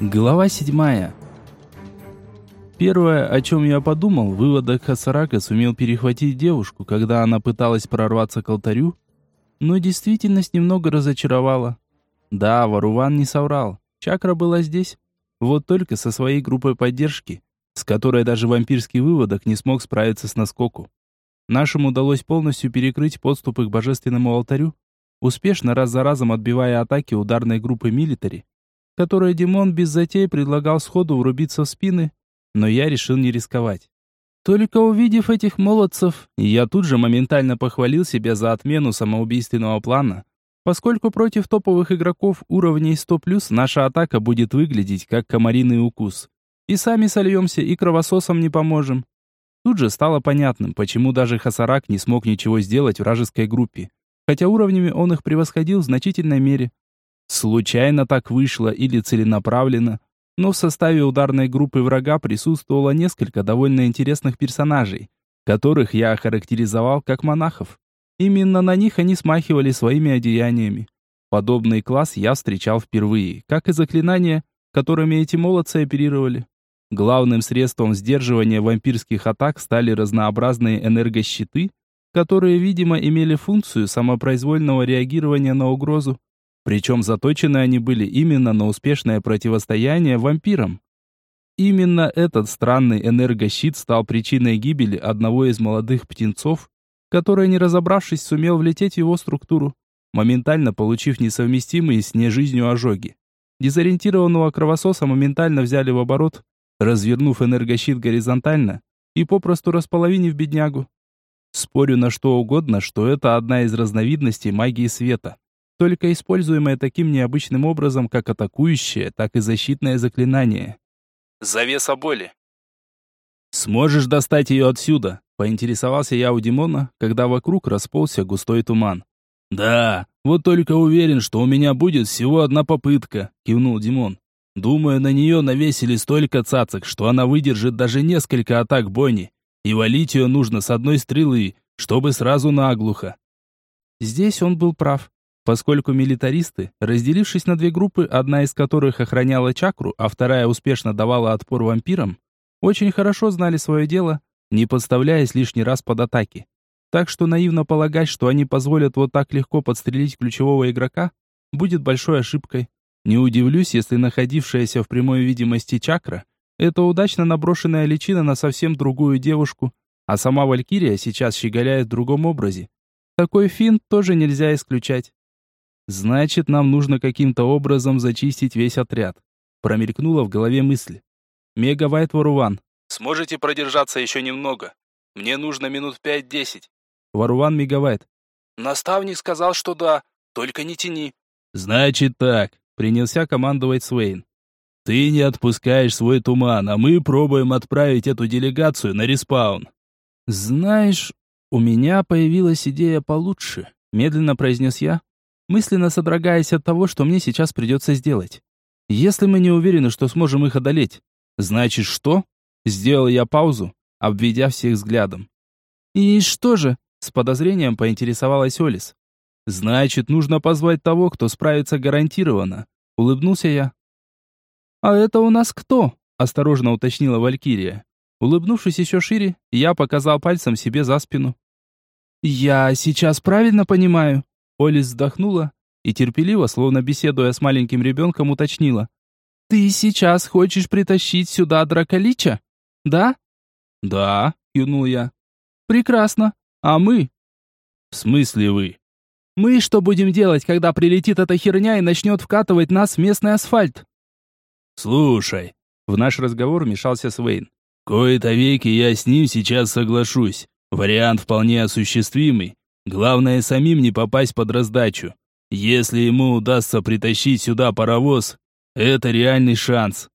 Глава седьмая. Первое, о чем я подумал, выводок Хасарака сумел перехватить девушку, когда она пыталась прорваться к алтарю, но действительность немного разочаровала. Да, Варуван не соврал. Чакра была здесь, вот только со своей группой поддержки, с которой даже вампирский выводок не смог справиться с наскоку. Нашим удалось полностью перекрыть подступы к божественному алтарю, успешно раз за разом отбивая атаки ударной группы милитари, которой Димон без затей предлагал сходу врубиться в спины, но я решил не рисковать. Только увидев этих молодцев, я тут же моментально похвалил себя за отмену самоубийственного плана, поскольку против топовых игроков уровней 100+, наша атака будет выглядеть как комариный укус. И сами сольемся, и кровососам не поможем. Тут же стало понятным, почему даже Хасарак не смог ничего сделать вражеской группе, хотя уровнями он их превосходил в значительной мере. Случайно так вышло или целенаправленно, но в составе ударной группы врага присутствовало несколько довольно интересных персонажей, которых я охарактеризовал как монахов. Именно на них они смахивали своими одеяниями. Подобный класс я встречал впервые, как и заклинания, которыми эти молодцы оперировали. Главным средством сдерживания вампирских атак стали разнообразные энергощиты, которые, видимо, имели функцию самопроизвольного реагирования на угрозу. Причем заточены они были именно на успешное противостояние вампирам. Именно этот странный энергощит стал причиной гибели одного из молодых птенцов, который, не разобравшись, сумел влететь в его структуру, моментально получив несовместимые с нежизнью ожоги. Дезориентированного кровососа моментально взяли в оборот, развернув энергощит горизонтально и попросту располовинив беднягу. Спорю на что угодно, что это одна из разновидностей магии света только используемое таким необычным образом, как атакующее, так и защитное заклинание. Завеса боли. «Сможешь достать ее отсюда?» — поинтересовался я у Димона, когда вокруг расползся густой туман. «Да, вот только уверен, что у меня будет всего одна попытка», — кивнул Димон. «Думаю, на нее навесили столько цацок, что она выдержит даже несколько атак Бонни, и валить ее нужно с одной стрелы, чтобы сразу наглухо». Здесь он был прав поскольку милитаристы, разделившись на две группы, одна из которых охраняла чакру, а вторая успешно давала отпор вампирам, очень хорошо знали свое дело, не подставляясь лишний раз под атаки. Так что наивно полагать, что они позволят вот так легко подстрелить ключевого игрока, будет большой ошибкой. Не удивлюсь, если находившаяся в прямой видимости чакра – это удачно наброшенная личина на совсем другую девушку, а сама Валькирия сейчас щеголяет в другом образе. Такой финт тоже нельзя исключать. Значит, нам нужно каким-то образом зачистить весь отряд. Промелькнула в голове мысль. Мега Варуван. Сможете продержаться еще немного? Мне нужно минут пять-десять. Варуван Мегавайт. Наставник сказал, что да, только не тяни. Значит так, принялся командовать Свейн. Ты не отпускаешь свой туман, а мы пробуем отправить эту делегацию на респаун. Знаешь, у меня появилась идея получше, медленно произнес я, мысленно содрогаясь от того, что мне сейчас придется сделать. Если мы не уверены, что сможем их одолеть, значит что? Сделал я паузу, обведя всех взглядом. И что же? С подозрением поинтересовалась Олис. Значит, нужно позвать того, кто справится гарантированно. Улыбнулся я. А это у нас кто? Осторожно уточнила Валькирия. Улыбнувшись еще шире, я показал пальцем себе за спину. «Я сейчас правильно понимаю?» Олис вздохнула и терпеливо, словно беседуя с маленьким ребенком, уточнила. «Ты сейчас хочешь притащить сюда Драколича? Да?» «Да», — кивнул я. «Прекрасно. А мы?» «В смысле вы?» «Мы что будем делать, когда прилетит эта херня и начнет вкатывать нас в местный асфальт?» «Слушай», — в наш разговор вмешался Свейн. «Кои-то веки я с ним сейчас соглашусь. Вариант вполне осуществимый. Главное самим не попасть под раздачу. Если ему удастся притащить сюда паровоз, это реальный шанс.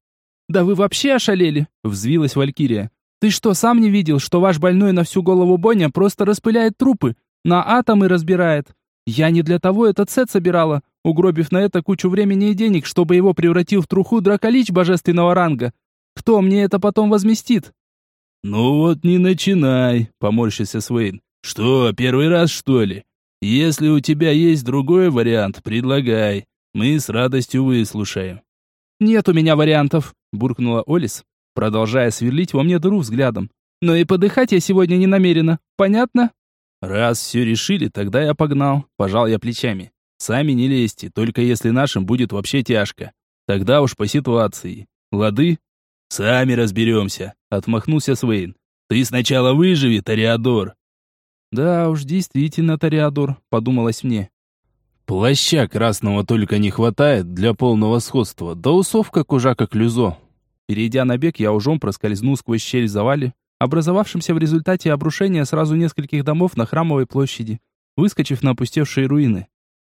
Да вы вообще ошалели, взвилась Валькирия. Ты что, сам не видел, что ваш больной на всю голову Боня просто распыляет трупы, на атомы разбирает? Я не для того этот сет собирала, угробив на это кучу времени и денег, чтобы его превратил в труху драколич божественного ранга. Кто мне это потом возместит? Ну вот не начинай, поморщился Свейн. «Что, первый раз, что ли? Если у тебя есть другой вариант, предлагай. Мы с радостью выслушаем». «Нет у меня вариантов», — буркнула Олис, продолжая сверлить во мне дыру взглядом. «Но и подыхать я сегодня не намерена. Понятно?» «Раз все решили, тогда я погнал», — пожал я плечами. «Сами не лезьте, только если нашим будет вообще тяжко. Тогда уж по ситуации. Лады?» «Сами разберемся», — отмахнулся Свейн. «Ты сначала выживи, Тореадор». «Да уж, действительно, Тореадор», — подумалось мне. Плаща красного только не хватает для полного сходства, да усов как у Жака Клюзо. Перейдя на бег, я ужом проскользнул сквозь щель в завале, образовавшемся в результате обрушения сразу нескольких домов на Храмовой площади, выскочив на опустевшие руины.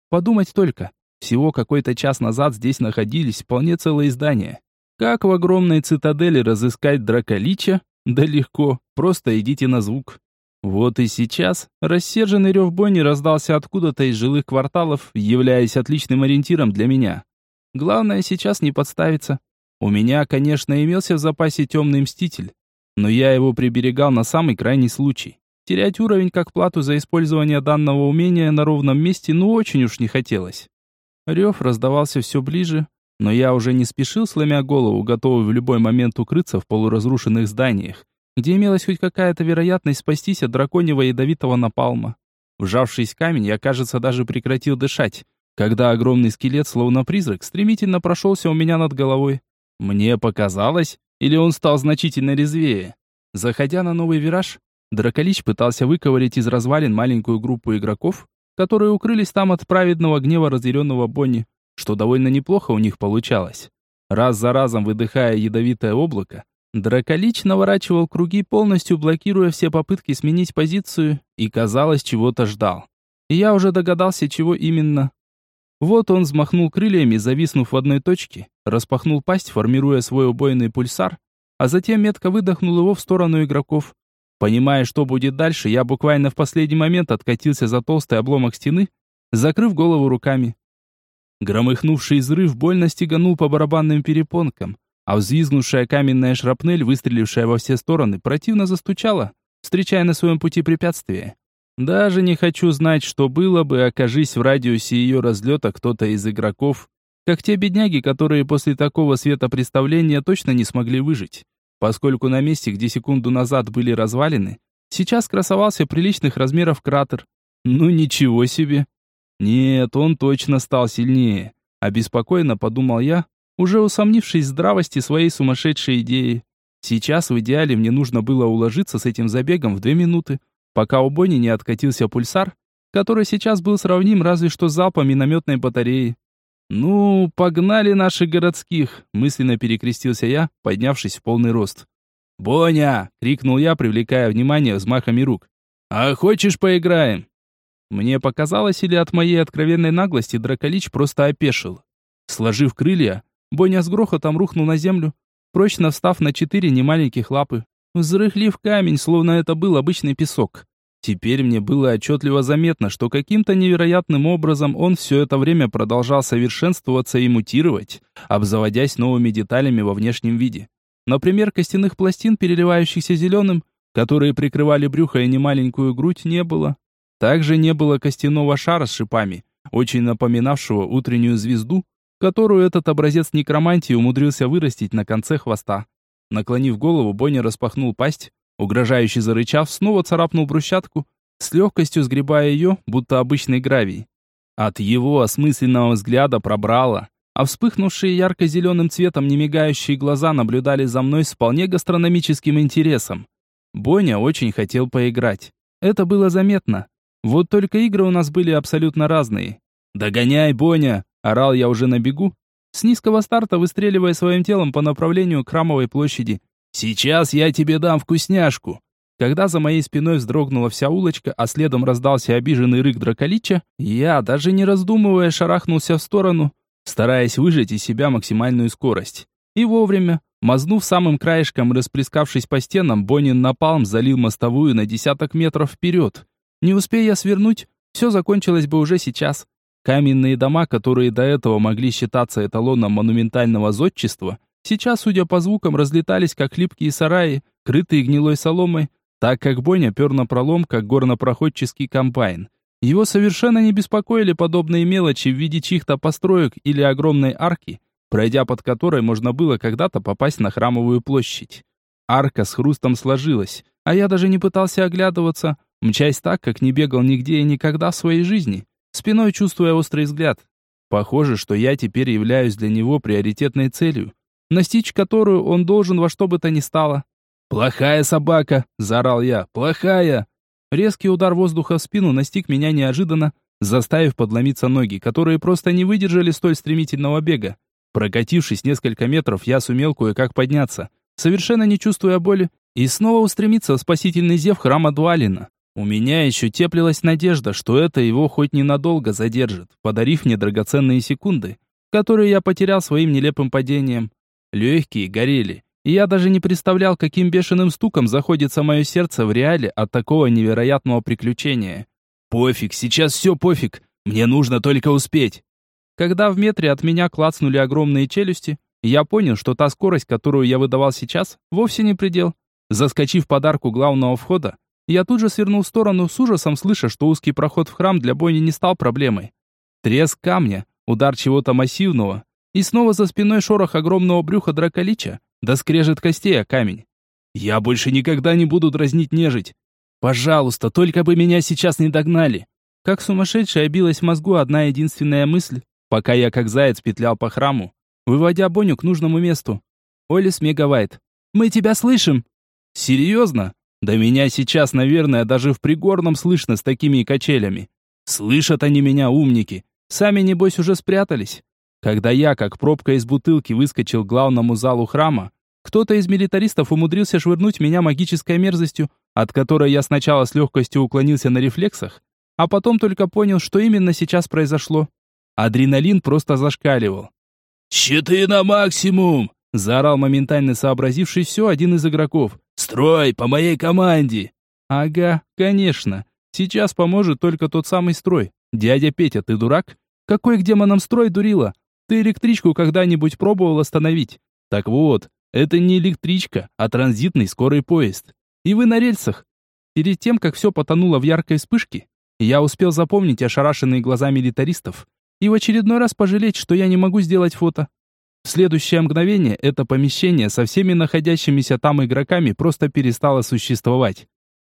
Подумать только, всего какой-то час назад здесь находились вполне целые здания. Как в огромной цитадели разыскать Драколича? Да легко, просто идите на звук. Вот и сейчас рассерженный рев бойни раздался откуда-то из жилых кварталов, являясь отличным ориентиром для меня. Главное сейчас не подставиться. У меня, конечно, имелся в запасе темный мститель, но я его приберегал на самый крайний случай. Терять уровень как плату за использование данного умения на ровном месте ну очень уж не хотелось. Рев раздавался все ближе, но я уже не спешил, сломя голову, готовый в любой момент укрыться в полуразрушенных зданиях, где имелась хоть какая-то вероятность спастись от драконьего ядовитого напалма. Вжавшись в камень, я, кажется, даже прекратил дышать, когда огромный скелет, словно призрак, стремительно прошелся у меня над головой. Мне показалось, или он стал значительно резвее. Заходя на новый вираж, Драколич пытался выковырять из развалин маленькую группу игроков, которые укрылись там от праведного гнева разъяренного Бонни, что довольно неплохо у них получалось. Раз за разом выдыхая ядовитое облако, Драколич наворачивал круги, полностью блокируя все попытки сменить позицию, и, казалось, чего-то ждал. Я уже догадался, чего именно. Вот он взмахнул крыльями, зависнув в одной точке, распахнул пасть, формируя свой убойный пульсар, а затем метко выдохнул его в сторону игроков. Понимая, что будет дальше, я буквально в последний момент откатился за толстый обломок стены, закрыв голову руками. Громыхнувший взрыв больно стеганул по барабанным перепонкам, а взвизгнувшая каменная шрапнель, выстрелившая во все стороны, противно застучала, встречая на своем пути препятствия. Даже не хочу знать, что было бы, окажись в радиусе ее разлета кто-то из игроков, как те бедняги, которые после такого светопреставления точно не смогли выжить, поскольку на месте, где секунду назад были развалины, сейчас красовался приличных размеров кратер. Ну ничего себе! Нет, он точно стал сильнее. Обеспокоенно подумал я, уже усомнившись в здравости своей сумасшедшей идеи. Сейчас в идеале мне нужно было уложиться с этим забегом в две минуты, пока у Бонни не откатился пульсар, который сейчас был сравним разве что с залпом минометной батареи. «Ну, погнали наших городских!» — мысленно перекрестился я, поднявшись в полный рост. «Боня!» — крикнул я, привлекая внимание взмахами рук. «А хочешь поиграем?» Мне показалось, или от моей откровенной наглости Драколич просто опешил. Сложив крылья, Боня с грохотом рухнул на землю, прочно встав на четыре немаленьких лапы, взрыхлив камень, словно это был обычный песок. Теперь мне было отчетливо заметно, что каким-то невероятным образом он все это время продолжал совершенствоваться и мутировать, обзаводясь новыми деталями во внешнем виде. Например, костяных пластин, переливающихся зеленым, которые прикрывали брюхо и немаленькую грудь, не было. Также не было костяного шара с шипами, очень напоминавшего утреннюю звезду, которую этот образец некромантии умудрился вырастить на конце хвоста. Наклонив голову, Бонни распахнул пасть, угрожающе зарычав, снова царапнул брусчатку, с легкостью сгребая ее, будто обычный гравий. От его осмысленного взгляда пробрало, а вспыхнувшие ярко-зеленым цветом немигающие глаза наблюдали за мной с вполне гастрономическим интересом. Боня очень хотел поиграть. Это было заметно. Вот только игры у нас были абсолютно разные. «Догоняй, Боня!» Орал я уже на бегу, с низкого старта выстреливая своим телом по направлению к Храмовой площади. «Сейчас я тебе дам вкусняшку!» Когда за моей спиной вздрогнула вся улочка, а следом раздался обиженный рык драколича, я, даже не раздумывая, шарахнулся в сторону, стараясь выжать из себя максимальную скорость. И вовремя, мазнув самым краешком и расплескавшись по стенам, Бонин напалм залил мостовую на десяток метров вперед. Не успея свернуть, все закончилось бы уже сейчас. Каменные дома, которые до этого могли считаться эталоном монументального зодчества, сейчас, судя по звукам, разлетались как хлипкие сараи, крытые гнилой соломой, так как Боня пер на пролом, как горнопроходческий комбайн. Его совершенно не беспокоили подобные мелочи в виде чьих-то построек или огромной арки, пройдя под которой можно было когда-то попасть на храмовую площадь. Арка с хрустом сложилась, а я даже не пытался оглядываться, мчась так, как не бегал нигде и никогда в своей жизни, спиной чувствуя острый взгляд. Похоже, что я теперь являюсь для него приоритетной целью, настичь которую он должен во что бы то ни стало. «Плохая собака!» – заорал я. «Плохая!» Резкий удар воздуха в спину настиг меня неожиданно, заставив подломиться ноги, которые просто не выдержали столь стремительного бега. Прокатившись несколько метров, я сумел кое-как подняться, совершенно не чувствуя боли, и снова устремиться в спасительный зев храма Дуалина. У меня еще теплилась надежда, что это его хоть ненадолго задержит, подарив мне драгоценные секунды, которые я потерял своим нелепым падением. Легкие горели, и я даже не представлял, каким бешеным стуком заходится мое сердце в реале от такого невероятного приключения. Пофиг, сейчас все пофиг, мне нужно только успеть. Когда в метре от меня клацнули огромные челюсти, я понял, что та скорость, которую я выдавал сейчас, вовсе не предел. Заскочив подарку главного входа, я тут же свернул в сторону с ужасом, слыша, что узкий проход в храм для бойни не стал проблемой. Треск камня, удар чего-то массивного, и снова за спиной шорох огромного брюха драколича, да скрежет костей о камень. Я больше никогда не буду дразнить нежить. Пожалуйста, только бы меня сейчас не догнали. Как сумасшедшая билась в мозгу одна единственная мысль, пока я как заяц петлял по храму, выводя Боню к нужному месту. Олис Мегавайт. «Мы тебя слышим!» Серьезно? Да меня сейчас, наверное, даже в пригорном слышно с такими качелями. Слышат они меня, умники. Сами, небось, уже спрятались. Когда я, как пробка из бутылки, выскочил к главному залу храма, кто-то из милитаристов умудрился швырнуть меня магической мерзостью, от которой я сначала с легкостью уклонился на рефлексах, а потом только понял, что именно сейчас произошло. Адреналин просто зашкаливал. «Щиты на максимум!» Заорал моментально сообразивший все один из игроков. «Строй, по моей команде!» «Ага, конечно. Сейчас поможет только тот самый строй. Дядя Петя, ты дурак? Какой к демонам строй, дурила? Ты электричку когда-нибудь пробовал остановить? Так вот, это не электричка, а транзитный скорый поезд. И вы на рельсах. Перед тем, как все потонуло в яркой вспышке, я успел запомнить ошарашенные глаза милитаристов и в очередной раз пожалеть, что я не могу сделать фото. В следующее мгновение это помещение со всеми находящимися там игроками просто перестало существовать.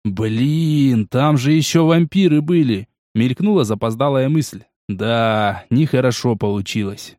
«Блин, там же еще вампиры были!» Мелькнула запоздалая мысль. «Да, нехорошо получилось».